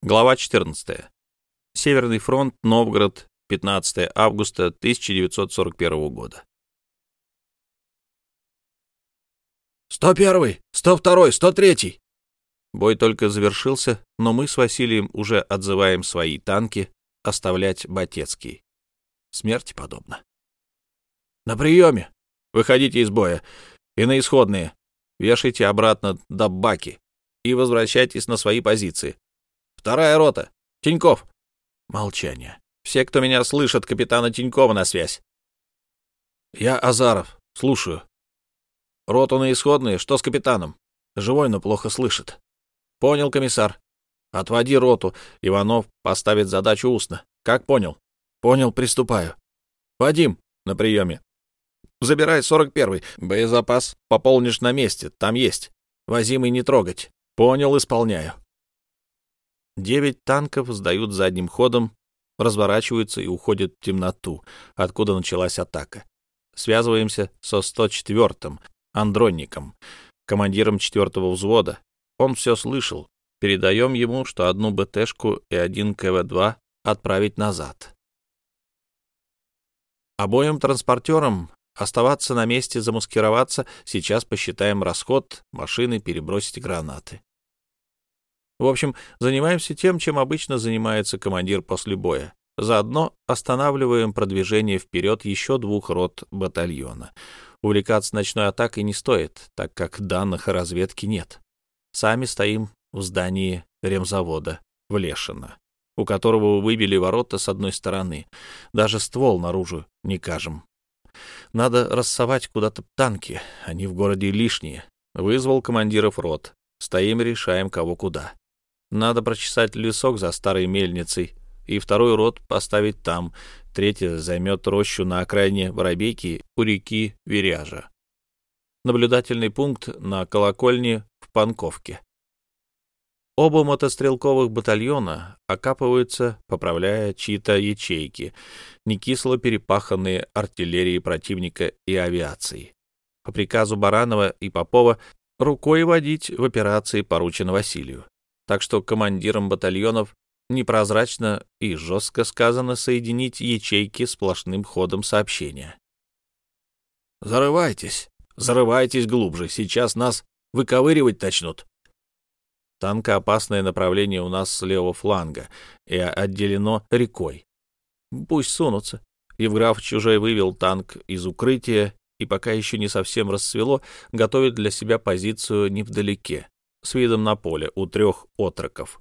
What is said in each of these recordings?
Глава 14. Северный фронт, Новгород, 15 августа 1941 года. 101-й, 102-й, 103-й. Бой только завершился, но мы с Василием уже отзываем свои танки оставлять Батецкий. Смерти подобно. На приеме. Выходите из боя. И на исходные. Вешайте обратно до баки и возвращайтесь на свои позиции. Вторая рота. Тиньков. Молчание. Все, кто меня слышит, капитана Тинькова на связь. Я Азаров. Слушаю. Роту на исходные. Что с капитаном? Живой, но плохо слышит. Понял, комиссар. Отводи роту. Иванов поставит задачу устно. Как понял? Понял, приступаю. Вадим, на приеме. Забирай 41-й. Боезапас пополнишь на месте. Там есть. Возимый не трогать. Понял, исполняю. Девять танков сдают задним ходом, разворачиваются и уходят в темноту, откуда началась атака. Связываемся со 104-м, Андронником, командиром 4-го взвода. Он все слышал. Передаем ему, что одну БТшку и один КВ-2 отправить назад. Обоим транспортерам оставаться на месте, замаскироваться, сейчас посчитаем расход, машины перебросить гранаты. В общем, занимаемся тем, чем обычно занимается командир после боя. Заодно останавливаем продвижение вперед еще двух рот батальона. Увлекаться ночной атакой не стоит, так как данных о разведке нет. Сами стоим в здании ремзавода в Лешино, у которого выбили ворота с одной стороны. Даже ствол наружу не кажем. Надо рассовать куда-то танки, они в городе лишние. Вызвал командиров рот. Стоим, решаем, кого куда. Надо прочесать лесок за старой мельницей и второй рот поставить там, третий займет рощу на окраине Воробейки у реки Веряжа. Наблюдательный пункт на колокольне в Панковке. Оба мотострелковых батальона окапываются, поправляя чьи-то ячейки, не кисло перепаханные артиллерией противника и авиацией. По приказу Баранова и Попова рукой водить в операции поручено Василию так что командирам батальонов непрозрачно и жестко сказано соединить ячейки сплошным ходом сообщения. «Зарывайтесь, зарывайтесь глубже, сейчас нас выковыривать начнут». Танкоопасное направление у нас с левого фланга и отделено рекой. Пусть сунутся. Евграфович уже вывел танк из укрытия и пока еще не совсем расцвело, готовит для себя позицию невдалеке с видом на поле у трех отроков.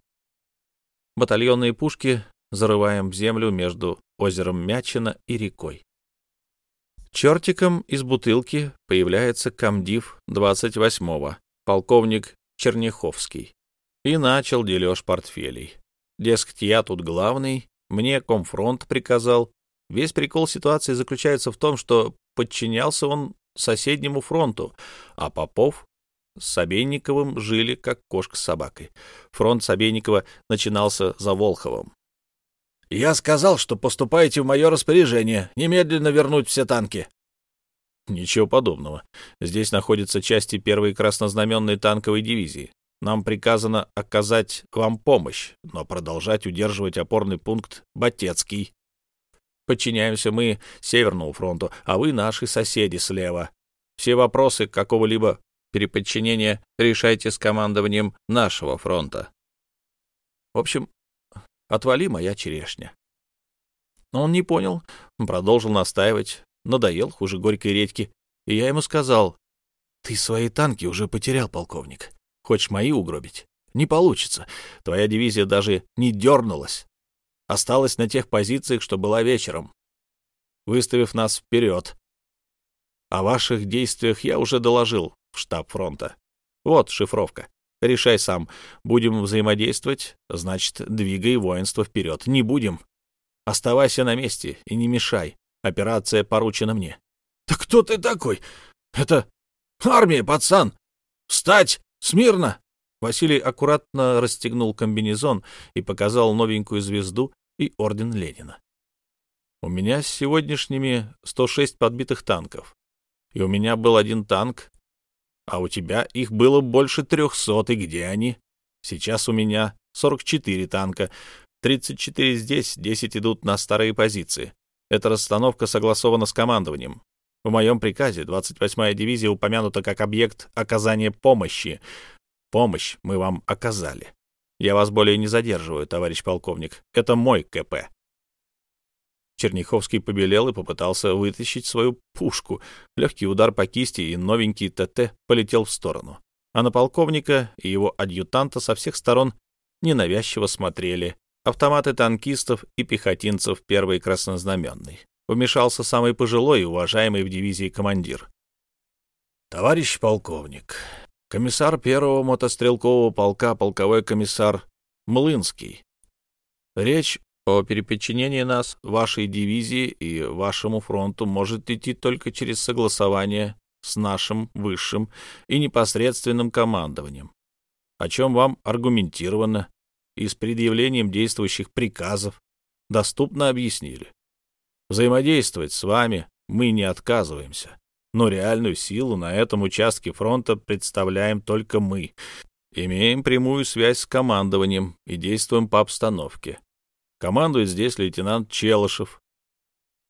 Батальонные пушки зарываем в землю между озером Мячина и рекой. Чертиком из бутылки появляется комдив 28-го, полковник Черняховский, и начал дележ портфелей. Дескать, я тут главный, мне комфронт приказал. Весь прикол ситуации заключается в том, что подчинялся он соседнему фронту, а Попов с Собейниковым жили, как кошка с собакой. Фронт Собейникова начинался за Волховым. «Я сказал, что поступаете в мое распоряжение. Немедленно вернуть все танки». «Ничего подобного. Здесь находятся части первой краснознаменной танковой дивизии. Нам приказано оказать вам помощь, но продолжать удерживать опорный пункт Батецкий. Подчиняемся мы Северному фронту, а вы наши соседи слева. Все вопросы какого-либо переподчинения решайте с командованием нашего фронта. В общем, отвали моя черешня. Но он не понял, продолжил настаивать, надоел хуже горькой редьки, и я ему сказал, «Ты свои танки уже потерял, полковник. Хочешь мои угробить? Не получится. Твоя дивизия даже не дернулась. Осталась на тех позициях, что была вечером, выставив нас вперед. О ваших действиях я уже доложил штаб фронта. Вот шифровка. Решай сам. Будем взаимодействовать, значит, двигай воинство вперед. Не будем. Оставайся на месте и не мешай. Операция поручена мне. — Да кто ты такой? Это армия, пацан! Встать! Смирно! Василий аккуратно расстегнул комбинезон и показал новенькую звезду и орден Ленина. У меня с сегодняшними 106 подбитых танков. И у меня был один танк, а у тебя их было больше трехсот, и где они? Сейчас у меня 44 танка, 34 здесь, 10 идут на старые позиции. Эта расстановка согласована с командованием. В моем приказе 28-я дивизия упомянута как объект оказания помощи. Помощь мы вам оказали. Я вас более не задерживаю, товарищ полковник. Это мой КП. Черняховский побелел и попытался вытащить свою пушку. Легкий удар по кисти, и новенький ТТ полетел в сторону. А на полковника и его адъютанта со всех сторон ненавязчиво смотрели автоматы танкистов и пехотинцев первой краснознаменной. Вмешался самый пожилой и уважаемый в дивизии командир. «Товарищ полковник, комиссар первого мотострелкового полка, полковой комиссар Млынский. Речь о переподчинении нас, вашей дивизии и вашему фронту может идти только через согласование с нашим высшим и непосредственным командованием, о чем вам аргументированно и с предъявлением действующих приказов доступно объяснили. Взаимодействовать с вами мы не отказываемся, но реальную силу на этом участке фронта представляем только мы, имеем прямую связь с командованием и действуем по обстановке. Командует здесь лейтенант Челышев.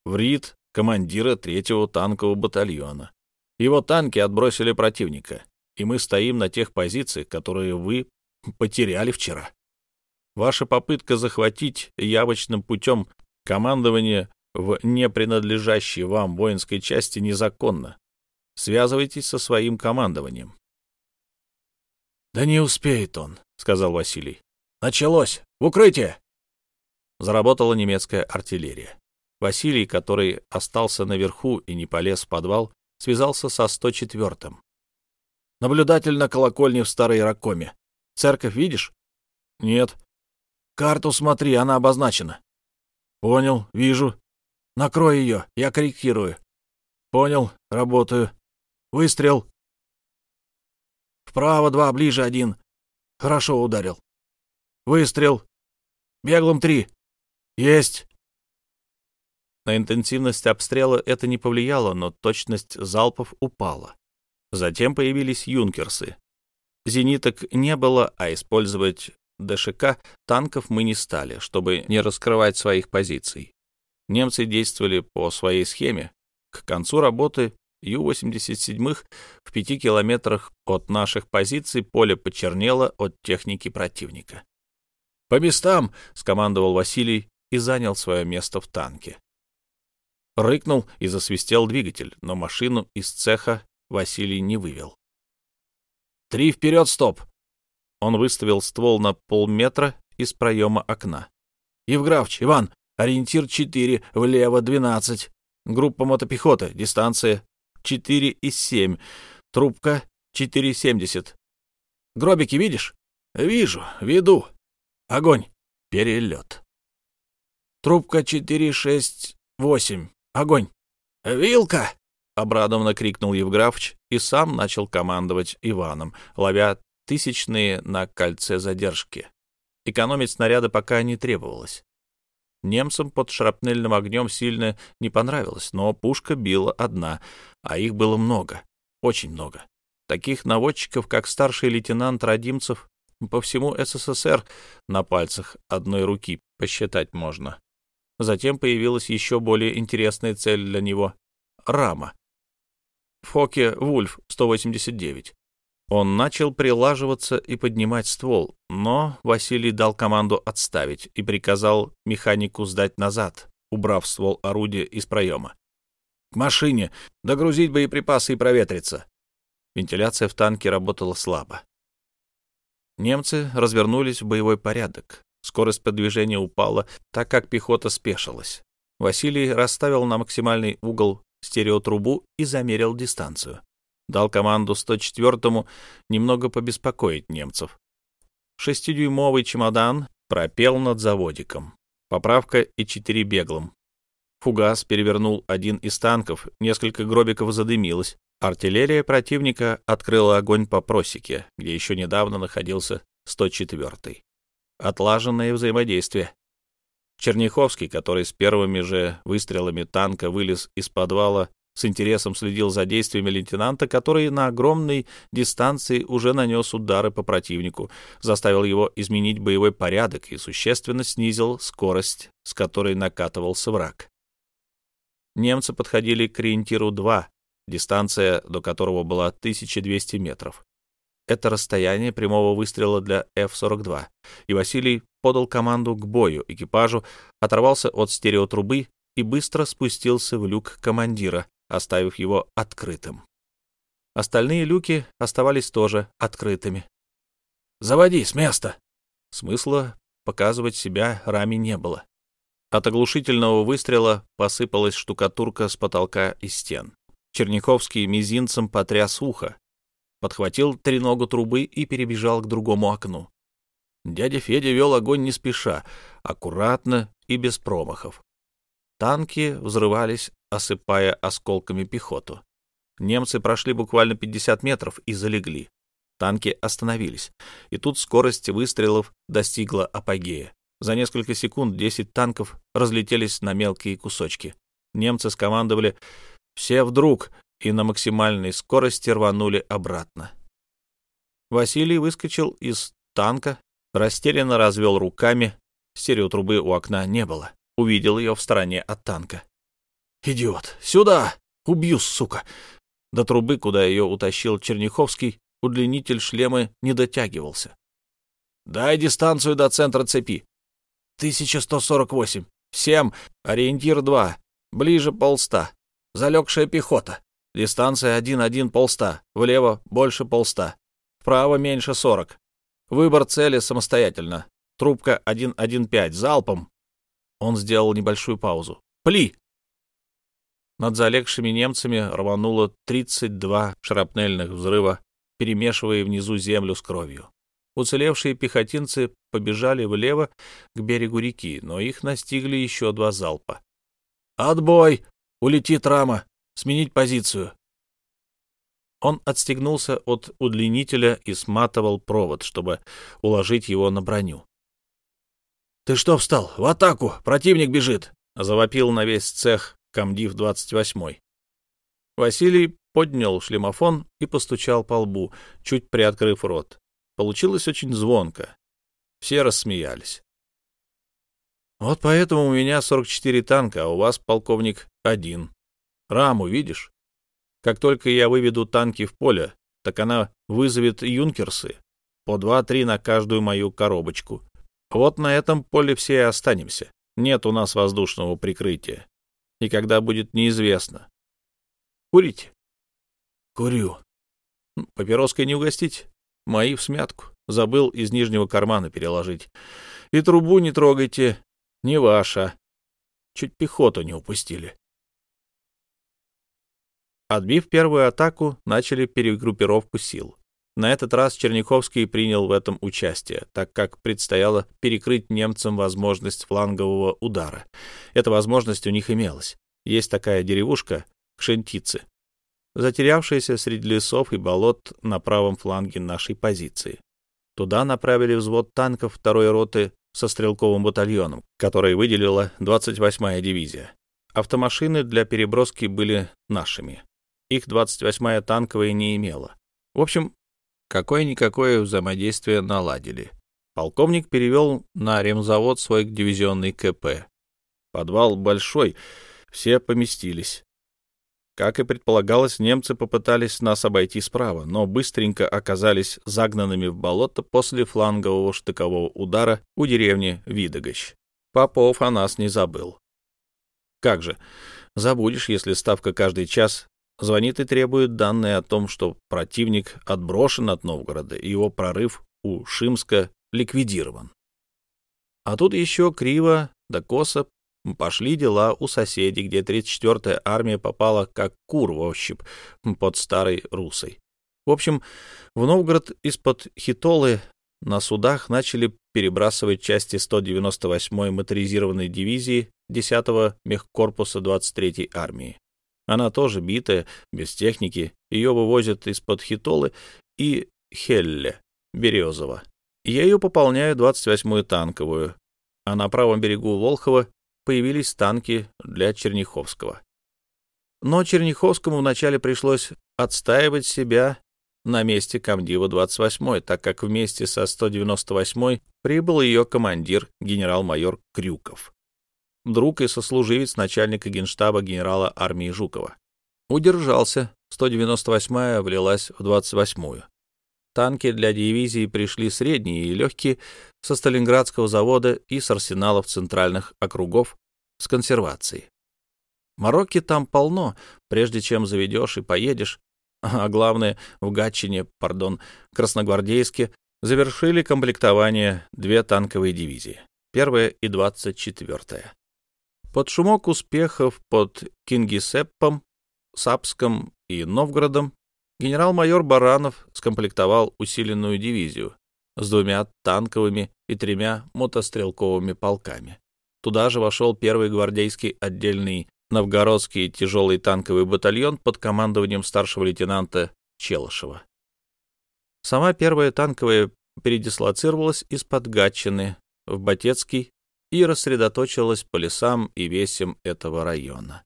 Врит командира третьего танкового батальона. Его танки отбросили противника, и мы стоим на тех позициях, которые вы потеряли вчера. Ваша попытка захватить явочным путем командование в не принадлежащей вам воинской части незаконна. Связывайтесь со своим командованием. — Да не успеет он, — сказал Василий. — Началось! В укрытие! Заработала немецкая артиллерия. Василий, который остался наверху и не полез в подвал, связался со 104-м. «Наблюдатель на колокольне в Старой Ракоме. Церковь видишь?» «Нет». «Карту смотри, она обозначена». «Понял, вижу. Накрой ее, я корректирую». «Понял, работаю. Выстрел». «Вправо два, ближе один. Хорошо ударил». «Выстрел. Беглым три. «Есть!» На интенсивность обстрела это не повлияло, но точность залпов упала. Затем появились юнкерсы. Зениток не было, а использовать ДШК танков мы не стали, чтобы не раскрывать своих позиций. Немцы действовали по своей схеме. К концу работы Ю-87 в пяти километрах от наших позиций поле почернело от техники противника. «По местам!» — скомандовал Василий, и занял свое место в танке. Рыкнул и засвистел двигатель, но машину из цеха Василий не вывел. «Три вперед, стоп!» Он выставил ствол на полметра из проема окна. «Евграфч, Иван, ориентир 4, влево 12. Группа мотопехоты, дистанция 4 из 7. Трубка 4,70. Гробики видишь?» «Вижу, веду. Огонь. Перелет». Трубка 468. Огонь! Вилка! Обрадованно крикнул Евграфович и сам начал командовать Иваном, ловя тысячные на кольце задержки. Экономить снаряды пока не требовалось. Немцам под шрапнельным огнем сильно не понравилось, но пушка била одна, а их было много, очень много. Таких наводчиков, как старший лейтенант Радимцев, по всему СССР на пальцах одной руки посчитать можно. Затем появилась еще более интересная цель для него — рама. Фоке Вульф 189. Он начал прилаживаться и поднимать ствол, но Василий дал команду отставить и приказал механику сдать назад, убрав ствол орудия из проема. «К машине! Догрузить боеприпасы и проветриться!» Вентиляция в танке работала слабо. Немцы развернулись в боевой порядок. Скорость продвижения упала, так как пехота спешилась. Василий расставил на максимальный угол стереотрубу и замерил дистанцию. Дал команду 104-му немного побеспокоить немцев. Шестидюймовый чемодан пропел над заводиком. Поправка и четыре беглым. Фугас перевернул один из танков, несколько гробиков задымилось. Артиллерия противника открыла огонь по просеке, где еще недавно находился 104-й отлаженное взаимодействие. Черняховский, который с первыми же выстрелами танка вылез из подвала с интересом следил за действиями лейтенанта, который на огромной дистанции уже нанес удары по противнику, заставил его изменить боевой порядок и существенно снизил скорость, с которой накатывался враг. Немцы подходили к ориентиру-2, дистанция до которого была 1200 метров. Это расстояние прямого выстрела для F-42, и Василий подал команду к бою экипажу, оторвался от стереотрубы и быстро спустился в люк командира, оставив его открытым. Остальные люки оставались тоже открытыми. «Заводи с места!» Смысла показывать себя раме не было. От оглушительного выстрела посыпалась штукатурка с потолка и стен. Черняховский мизинцем потряс ухо, подхватил треногу трубы и перебежал к другому окну. Дядя Федя вел огонь не спеша, аккуратно и без промахов. Танки взрывались, осыпая осколками пехоту. Немцы прошли буквально 50 метров и залегли. Танки остановились, и тут скорость выстрелов достигла апогея. За несколько секунд 10 танков разлетелись на мелкие кусочки. Немцы скомандовали «все вдруг» и на максимальной скорости рванули обратно. Василий выскочил из танка, растерянно развел руками, стереотрубы у окна не было увидел ее в стороне от танка. «Идиот! Сюда! Убью, сука!» До трубы, куда ее утащил Черняховский, удлинитель шлема не дотягивался. «Дай дистанцию до центра цепи. 1148. Семь. Ориентир 2. Ближе полста. Залегшая пехота. Дистанция 1-1 полста. Влево больше полста. Вправо меньше 40. Выбор цели самостоятельно. Трубка 115. Залпом. Он сделал небольшую паузу. «Пли!» Над залегшими немцами рвануло 32 шрапнельных взрыва, перемешивая внизу землю с кровью. Уцелевшие пехотинцы побежали влево к берегу реки, но их настигли еще два залпа. «Отбой! Улетит рама! Сменить позицию!» Он отстегнулся от удлинителя и сматывал провод, чтобы уложить его на броню. «Ты что встал? В атаку! Противник бежит!» — завопил на весь цех комдив 28-й. Василий поднял шлемофон и постучал по лбу, чуть приоткрыв рот. Получилось очень звонко. Все рассмеялись. «Вот поэтому у меня 44 танка, а у вас, полковник, один. Раму видишь? Как только я выведу танки в поле, так она вызовет юнкерсы, по два-три на каждую мою коробочку, вот на этом поле все и останемся. Нет у нас воздушного прикрытия. И когда будет неизвестно. Курите? Курю. Папироской не угостить? Мои в смятку. Забыл из нижнего кармана переложить. И трубу не трогайте. Не ваша. Чуть пехоту не упустили. Отбив первую атаку, начали перегруппировку сил. На этот раз Черняховский принял в этом участие, так как предстояло перекрыть немцам возможность флангового удара. Эта возможность у них имелась. Есть такая деревушка Кшентицы, затерявшаяся среди лесов и болот на правом фланге нашей позиции. Туда направили взвод танков второй роты со стрелковым батальоном, который выделила 28-я дивизия. Автомашины для переброски были нашими. Их 28-я танковая не имела. В общем, какое-никакое взаимодействие наладили. Полковник перевел на ремзавод свой дивизионный КП. Подвал большой, все поместились. Как и предполагалось, немцы попытались нас обойти справа, но быстренько оказались загнанными в болото после флангового штыкового удара у деревни Видогощ. Попов о нас не забыл. Как же, забудешь, если ставка каждый час звонит и требует данные о том, что противник отброшен от Новгорода и его прорыв у Шимска ликвидирован. А тут еще криво да косо пошли дела у соседей, где 34-я армия попала как кур в ощупь под старой русой. В общем, в Новгород из-под Хитолы на судах начали перебрасывать части 198-й моторизированной дивизии 10-го мехкорпуса 23-й армии. Она тоже битая, без техники. Ее вывозят из-под Хитолы и Хелле, Березова. Ею пополняют 28-ю танковую, а на правом берегу Волхова появились танки для Черняховского. Но Черняховскому вначале пришлось отстаивать себя на месте комдива 28-й, так как вместе со 198-й прибыл ее командир генерал-майор Крюков, друг и сослуживец начальника генштаба генерала армии Жукова. Удержался, 198-я влилась в 28-ю. Танки для дивизии пришли средние и легкие со Сталинградского завода и с арсеналов центральных округов с консервацией. Марокки там полно, прежде чем заведешь и поедешь, а главное, в Гатчине, пардон, Красногвардейске, завершили комплектование две танковые дивизии, первая и двадцать четвертая. Под шумок успехов под Кингисеппом, Сапском и Новгородом генерал-майор Баранов скомплектовал усиленную дивизию с двумя танковыми и тремя мотострелковыми полками. Туда же вошел первый гвардейский отдельный новгородский тяжелый танковый батальон под командованием старшего лейтенанта Челышева. Сама первая танковая передислоцировалась из-под Гатчины в Батецкий и рассредоточилась по лесам и весям этого района.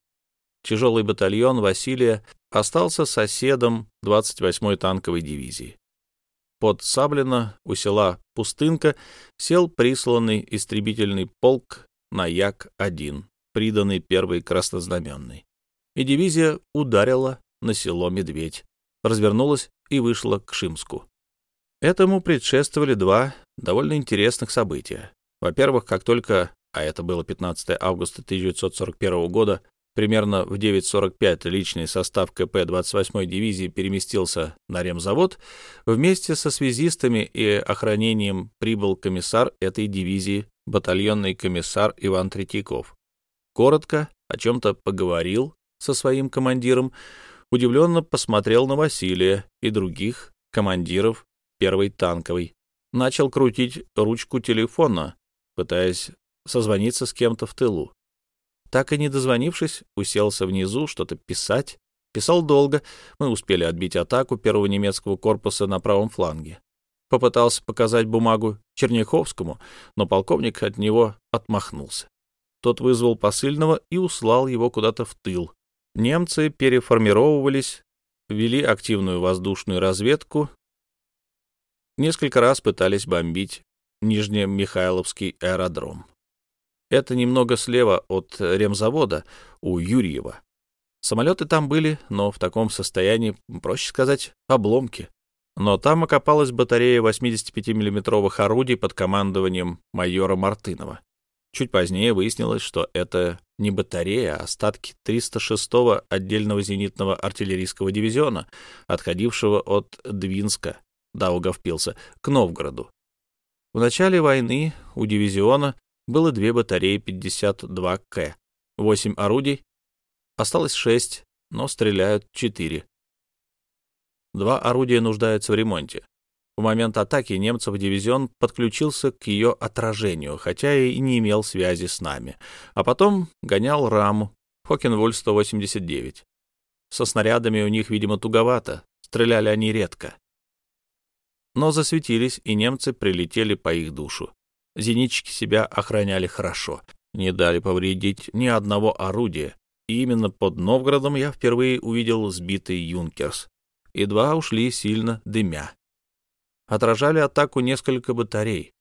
Тяжелый батальон Василия остался соседом 28-й танковой дивизии. Под Саблино у села Пустынка сел присланный истребительный полк на Як-1 приданный первой краснознаменной. И дивизия ударила на село Медведь, развернулась и вышла к Шимску. Этому предшествовали два довольно интересных события. Во-первых, как только, а это было 15 августа 1941 года, примерно в 9.45 личный состав КП 28-й дивизии переместился на ремзавод, вместе со связистами и охранением прибыл комиссар этой дивизии, батальонный комиссар Иван Третьяков. Коротко о чем-то поговорил со своим командиром, удивленно посмотрел на Василия и других командиров первой танковой, начал крутить ручку телефона, пытаясь созвониться с кем-то в тылу. Так и не дозвонившись, уселся внизу что-то писать. Писал долго, мы успели отбить атаку первого немецкого корпуса на правом фланге. Попытался показать бумагу Черняховскому, но полковник от него отмахнулся. Тот вызвал посыльного и услал его куда-то в тыл. Немцы переформировывались, вели активную воздушную разведку, несколько раз пытались бомбить Нижнемихайловский аэродром. Это немного слева от ремзавода у Юрьева. Самолеты там были, но в таком состоянии, проще сказать, обломки. Но там окопалась батарея 85 миллиметровых орудий под командованием майора Мартынова. Чуть позднее выяснилось, что это не батарея, а остатки 306-го отдельного зенитного артиллерийского дивизиона, отходившего от Двинска, Даугавпилса, к Новгороду. В начале войны у дивизиона было две батареи 52К, 8 орудий, осталось 6, но стреляют 4. Два орудия нуждаются в ремонте. В момент атаки немцев дивизион подключился к ее отражению, хотя и не имел связи с нами. А потом гонял раму Фокенволь-189. Со снарядами у них, видимо, туговато, стреляли они редко. Но засветились, и немцы прилетели по их душу. Зенитчики себя охраняли хорошо, не дали повредить ни одного орудия, и именно под Новгородом я впервые увидел сбитый «Юнкерс», и два ушли сильно дымя отражали атаку несколько батарей.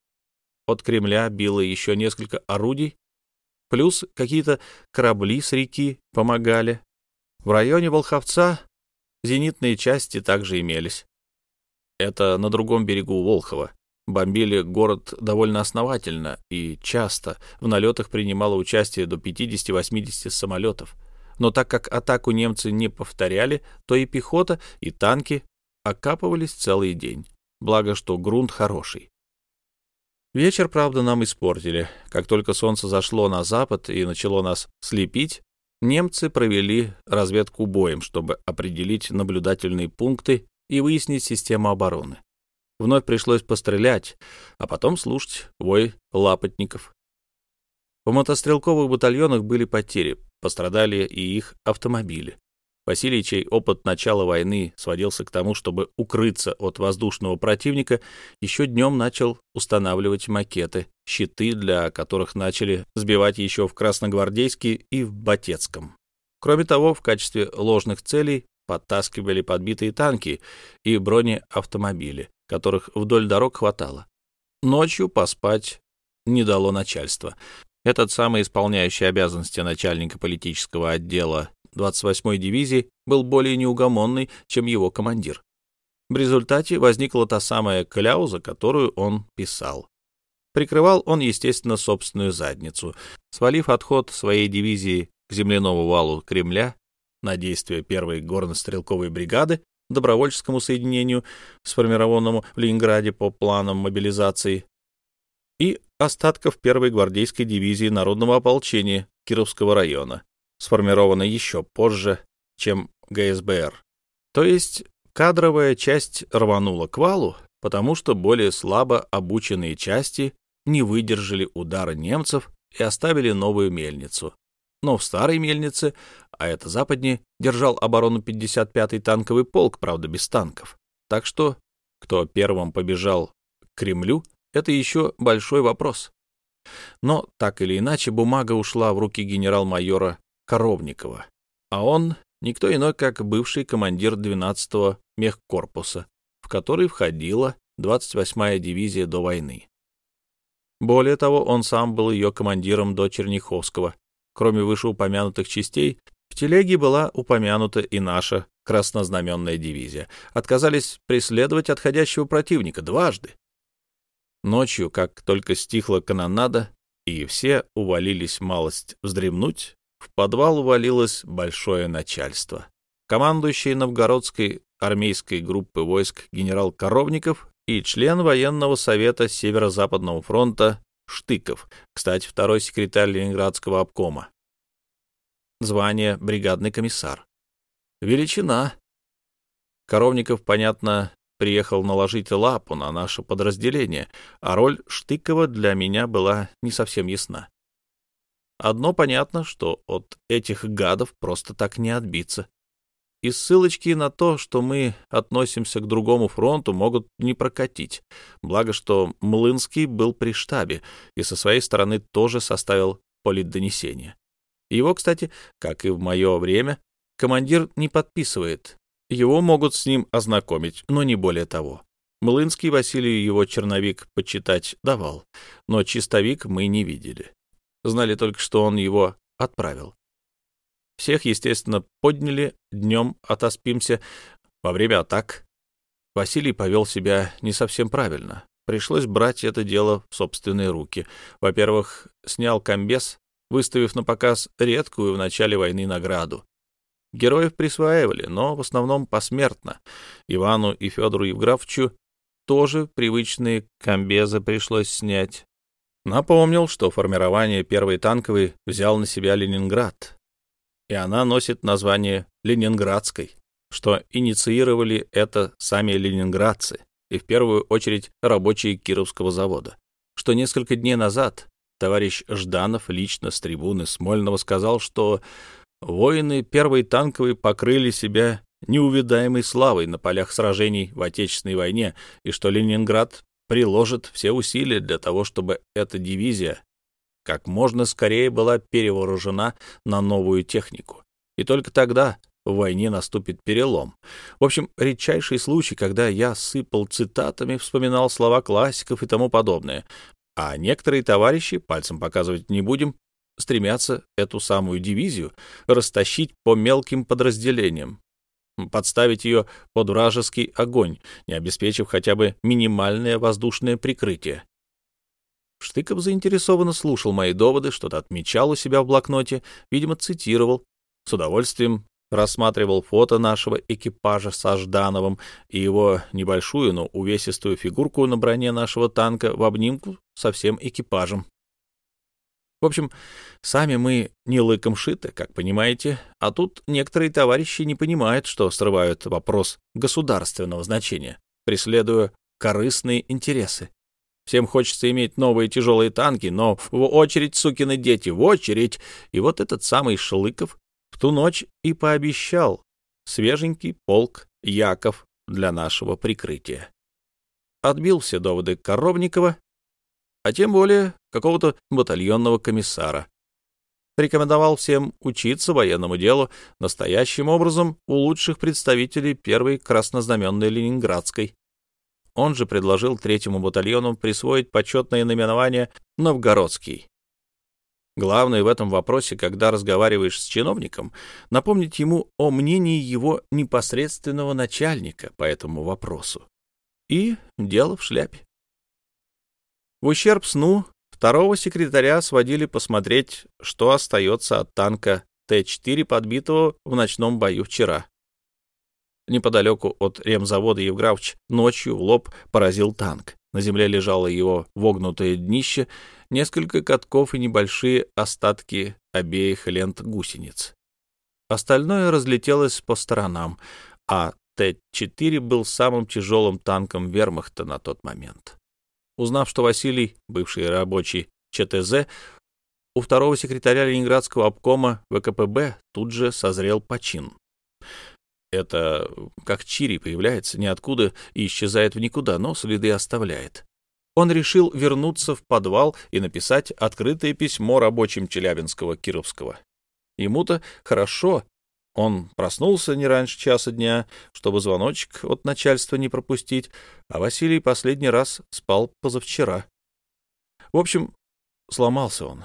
От Кремля било еще несколько орудий, плюс какие-то корабли с реки помогали. В районе Волховца зенитные части также имелись. Это на другом берегу Волхова. Бомбили город довольно основательно и часто. В налетах принимало участие до 50-80 самолетов. Но так как атаку немцы не повторяли, то и пехота, и танки окапывались целый день благо что грунт хороший. Вечер, правда, нам испортили. Как только солнце зашло на запад и начало нас слепить, немцы провели разведку боем, чтобы определить наблюдательные пункты и выяснить систему обороны. Вновь пришлось пострелять, а потом слушать вой лапотников. В мотострелковых батальонах были потери, пострадали и их автомобили. Василий, чей опыт начала войны сводился к тому, чтобы укрыться от воздушного противника, еще днем начал устанавливать макеты, щиты для которых начали сбивать еще в Красногвардейске и в Батецком. Кроме того, в качестве ложных целей подтаскивали подбитые танки и бронеавтомобили, которых вдоль дорог хватало. Ночью поспать не дало начальство. Этот самый исполняющий обязанности начальника политического отдела 28-й дивизии был более неугомонный, чем его командир. В результате возникла та самая кляуза, которую он писал. Прикрывал он, естественно, собственную задницу, свалив отход своей дивизии к земляному валу Кремля на действия первой горно-стрелковой бригады, добровольческому соединению, сформированному в Ленинграде по планам мобилизации, и остатков первой гвардейской дивизии народного ополчения Кировского района, сформированной еще позже, чем ГСБР. То есть кадровая часть рванула к валу, потому что более слабо обученные части не выдержали удара немцев и оставили новую мельницу. Но в старой мельнице, а это западнее, держал оборону 55-й танковый полк, правда, без танков. Так что, кто первым побежал к Кремлю, это еще большой вопрос. Но, так или иначе, бумага ушла в руки генерал-майора Коровникова, а он никто иной, как бывший командир 12-го мехкорпуса, в который входила 28-я дивизия до войны. Более того, он сам был ее командиром до Черняховского. Кроме вышеупомянутых частей, в телеге была упомянута и наша краснознаменная дивизия. Отказались преследовать отходящего противника дважды. Ночью, как только стихла канонада, и все увалились малость вздремнуть, в подвал увалилось большое начальство. Командующий новгородской армейской группы войск генерал Коровников и член военного совета Северо-Западного фронта Штыков, кстати, второй секретарь Ленинградского обкома. Звание бригадный комиссар. Величина. Коровников, понятно, приехал наложить лапу на наше подразделение, а роль Штыкова для меня была не совсем ясна. Одно понятно, что от этих гадов просто так не отбиться и ссылочки на то, что мы относимся к другому фронту, могут не прокатить. Благо, что Млынский был при штабе и со своей стороны тоже составил политдонесение. Его, кстати, как и в мое время, командир не подписывает. Его могут с ним ознакомить, но не более того. Млынский Василию его черновик почитать давал, но чистовик мы не видели. Знали только, что он его отправил. Всех, естественно, подняли, днем отоспимся. Во время атак Василий повел себя не совсем правильно. Пришлось брать это дело в собственные руки. Во-первых, снял комбез, выставив на показ редкую в начале войны награду. Героев присваивали, но в основном посмертно. Ивану и Федору Евграфовичу тоже привычные комбезы пришлось снять. Напомнил, что формирование первой танковой взял на себя Ленинград, и она носит название Ленинградской, что инициировали это сами ленинградцы, и в первую очередь рабочие Кировского завода, что несколько дней назад товарищ Жданов лично с трибуны Смольного сказал, что воины первой танковой покрыли себя неувидаемой славой на полях сражений в Отечественной войне, и что Ленинград приложит все усилия для того, чтобы эта дивизия как можно скорее была перевооружена на новую технику. И только тогда в войне наступит перелом. В общем, редчайший случай, когда я сыпал цитатами, вспоминал слова классиков и тому подобное. А некоторые товарищи, пальцем показывать не будем, стремятся эту самую дивизию растащить по мелким подразделениям, подставить ее под вражеский огонь, не обеспечив хотя бы минимальное воздушное прикрытие. Штыков заинтересованно слушал мои доводы, что-то отмечал у себя в блокноте, видимо, цитировал. С удовольствием рассматривал фото нашего экипажа со Ждановым и его небольшую, но увесистую фигурку на броне нашего танка в обнимку со всем экипажем. В общем, сами мы не лыком шиты, как понимаете, а тут некоторые товарищи не понимают, что срывают вопрос государственного значения, преследуя корыстные интересы. Всем хочется иметь новые тяжелые танки, но в очередь, сукины дети, в очередь. И вот этот самый Шлыков в ту ночь и пообещал свеженький полк Яков для нашего прикрытия. Отбил все доводы Коровникова, а тем более какого-то батальонного комиссара. рекомендовал всем учиться военному делу настоящим образом у лучших представителей первой краснознаменной Ленинградской. Он же предложил третьему батальону присвоить почетное наименование «Новгородский». Главное в этом вопросе, когда разговариваешь с чиновником, напомнить ему о мнении его непосредственного начальника по этому вопросу. И дело в шляпе. В ущерб сну второго секретаря сводили посмотреть, что остается от танка Т-4, подбитого в ночном бою вчера. Неподалеку от ремзавода Евграфович ночью в лоб поразил танк. На земле лежало его вогнутое днище, несколько катков и небольшие остатки обеих лент гусениц. Остальное разлетелось по сторонам, а Т-4 был самым тяжелым танком вермахта на тот момент. Узнав, что Василий, бывший рабочий ЧТЗ, у второго секретаря Ленинградского обкома ВКПБ тут же созрел почин. Это как чири появляется ниоткуда и исчезает в никуда, но следы оставляет. Он решил вернуться в подвал и написать открытое письмо рабочим Челябинского Кировского. Ему-то хорошо, он проснулся не раньше часа дня, чтобы звоночек от начальства не пропустить, а Василий последний раз спал позавчера. В общем, сломался он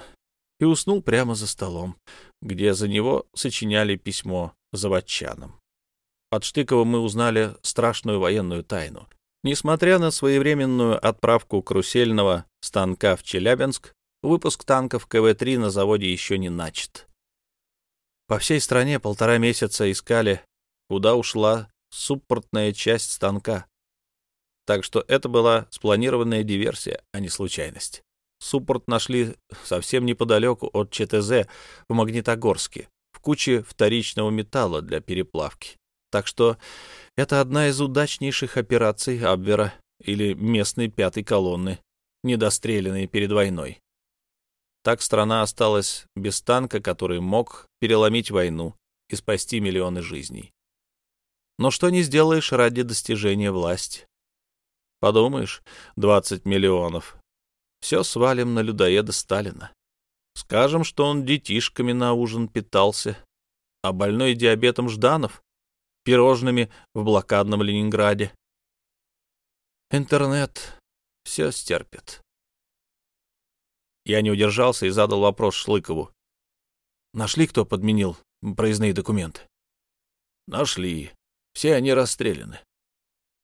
и уснул прямо за столом, где за него сочиняли письмо заводчанам. От Штыкова мы узнали страшную военную тайну. Несмотря на своевременную отправку карусельного станка в Челябинск, выпуск танков КВ-3 на заводе еще не начат. По всей стране полтора месяца искали, куда ушла суппортная часть станка. Так что это была спланированная диверсия, а не случайность. Суппорт нашли совсем неподалеку от ЧТЗ в Магнитогорске, в куче вторичного металла для переплавки. Так что это одна из удачнейших операций Абвера или местной пятой колонны, недостреленной перед войной. Так страна осталась без танка, который мог переломить войну и спасти миллионы жизней. Но что не сделаешь ради достижения власти? Подумаешь, 20 миллионов. Все свалим на людоеда Сталина. Скажем, что он детишками на ужин питался, а больной диабетом Жданов пирожными в блокадном Ленинграде. Интернет все стерпит. Я не удержался и задал вопрос Шлыкову. Нашли, кто подменил проездные документы? Нашли. Все они расстреляны.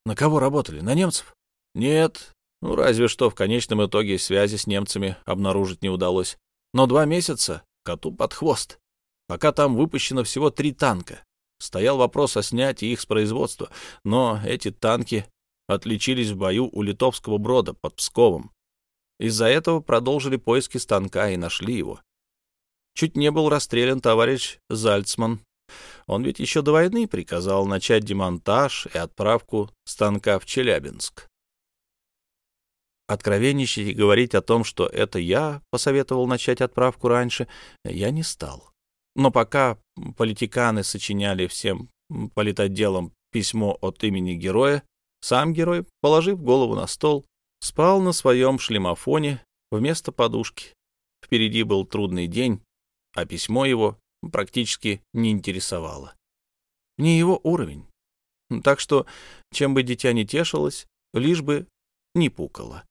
На кого работали? На немцев? Нет. Ну, разве что в конечном итоге связи с немцами обнаружить не удалось. Но два месяца коту под хвост. Пока там выпущено всего три танка. Стоял вопрос о снятии их с производства, но эти танки отличились в бою у литовского брода под Псковом. Из-за этого продолжили поиски станка и нашли его. Чуть не был расстрелян товарищ Зальцман. Он ведь еще до войны приказал начать демонтаж и отправку станка в Челябинск. Откровенничать и говорить о том, что это я посоветовал начать отправку раньше, я не стал. Но пока политиканы сочиняли всем политотделам письмо от имени героя, сам герой, положив голову на стол, спал на своем шлемофоне вместо подушки. Впереди был трудный день, а письмо его практически не интересовало. Не его уровень. Так что, чем бы дитя не тешилось, лишь бы не пукало.